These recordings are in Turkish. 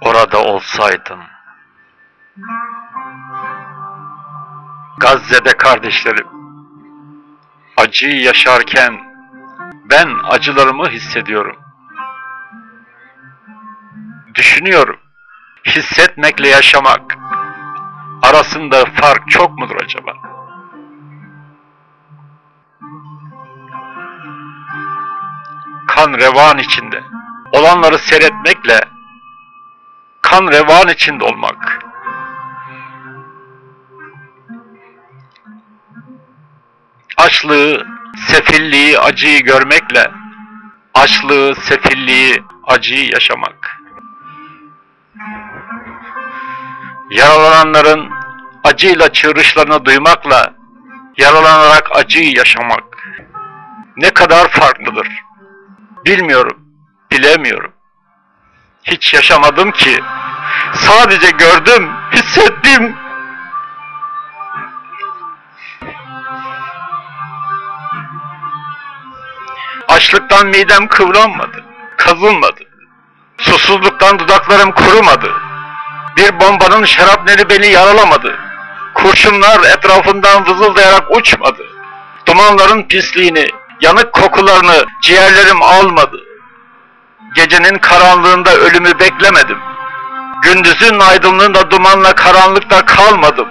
Orada olsaydım. Gazze'de kardeşlerim. Acıyı yaşarken ben acılarımı hissediyorum. Düşünüyorum. Hissetmekle yaşamak arasında fark çok mudur acaba? Kan revan içinde olanları seyretmekle kan revan içinde olmak. Açlığı, sefilliği, acıyı görmekle açlığı, sefilliği, acıyı yaşamak. Yaralananların acıyla çığrışlarını duymakla yaralanarak acıyı yaşamak ne kadar farklıdır. Bilmiyorum, bilemiyorum. Hiç yaşamadım ki. Sadece gördüm, hissettim. Açlıktan midem kıvranmadı, kazınmadı. Susuzluktan dudaklarım kurumadı. Bir bombanın şarapneli beni yaralamadı. Kurşunlar etrafından vızıldayarak uçmadı. Dumanların pisliğini, yanık kokularını ciğerlerim almadı. Gecenin karanlığında ölümü beklemedim. Gündüzün aydınlığında dumanla karanlıkta kalmadım.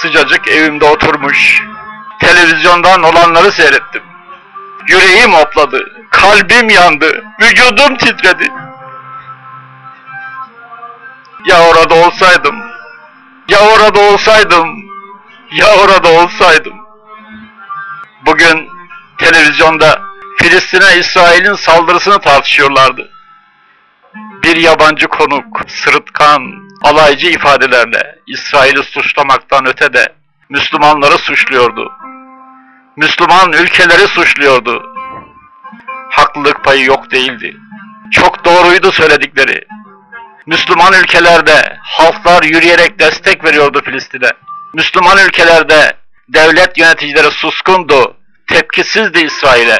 Sıcacık evimde oturmuş, televizyondan olanları seyrettim. Yüreğim hopladı, kalbim yandı, vücudum titredi. Ya orada olsaydım, ya orada olsaydım, ya orada olsaydım. Bugün televizyonda Filistin'e İsrail'in saldırısını tartışıyorlardı. Bir yabancı konuk, sırıtkan, alaycı ifadelerle İsrail'i suçlamaktan öte de Müslümanları suçluyordu. Müslüman ülkeleri suçluyordu. Haklılık payı yok değildi. Çok doğruydu söyledikleri. Müslüman ülkelerde halklar yürüyerek destek veriyordu Filistin'e. Müslüman ülkelerde devlet yöneticileri suskundu, tepkisizdi İsrail'e.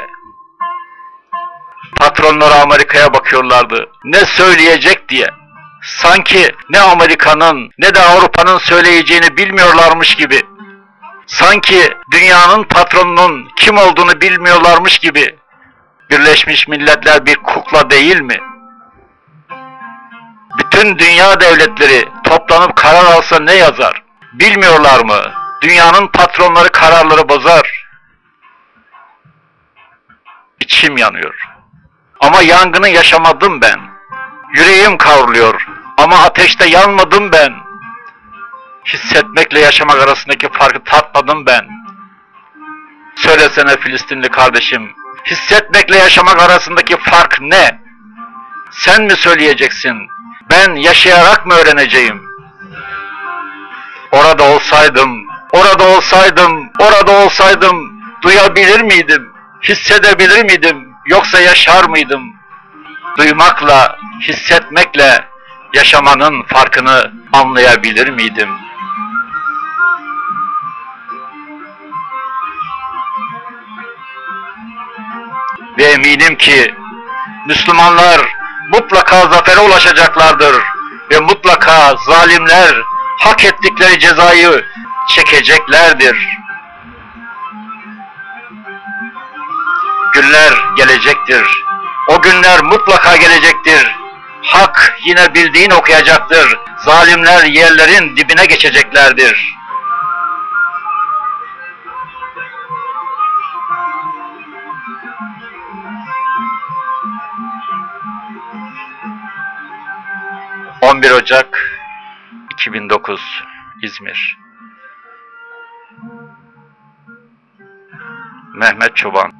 Patronları Amerika'ya bakıyorlardı. Ne söyleyecek diye. Sanki ne Amerika'nın ne de Avrupa'nın söyleyeceğini bilmiyorlarmış gibi. Sanki dünyanın patronunun kim olduğunu bilmiyorlarmış gibi. Birleşmiş Milletler bir kukla değil mi? Bütün dünya devletleri toplanıp karar alsa ne yazar? Bilmiyorlar mı? Dünyanın patronları kararları bozar. İçim yanıyor. Ama yangını yaşamadım ben. Yüreğim kavruluyor. Ama ateşte yanmadım ben. Hissetmekle yaşamak arasındaki farkı tatmadım ben. Söylesene Filistinli kardeşim. Hissetmekle yaşamak arasındaki fark ne? Sen mi söyleyeceksin? Ben yaşayarak mı öğreneceğim? Orada olsaydım, orada olsaydım, orada olsaydım duyabilir miydim? Hissedebilir miydim? Yoksa yaşar mıydım? Duymakla, hissetmekle yaşamanın farkını anlayabilir miydim? Ve eminim ki Müslümanlar mutlaka zafere ulaşacaklardır ve mutlaka zalimler hak ettikleri cezayı çekeceklerdir. Günler gelecektir. O günler mutlaka gelecektir. Hak yine bildiğini okuyacaktır. Zalimler yerlerin dibine geçeceklerdir. ...11 Ocak 2009 İzmir. Mehmet Çoban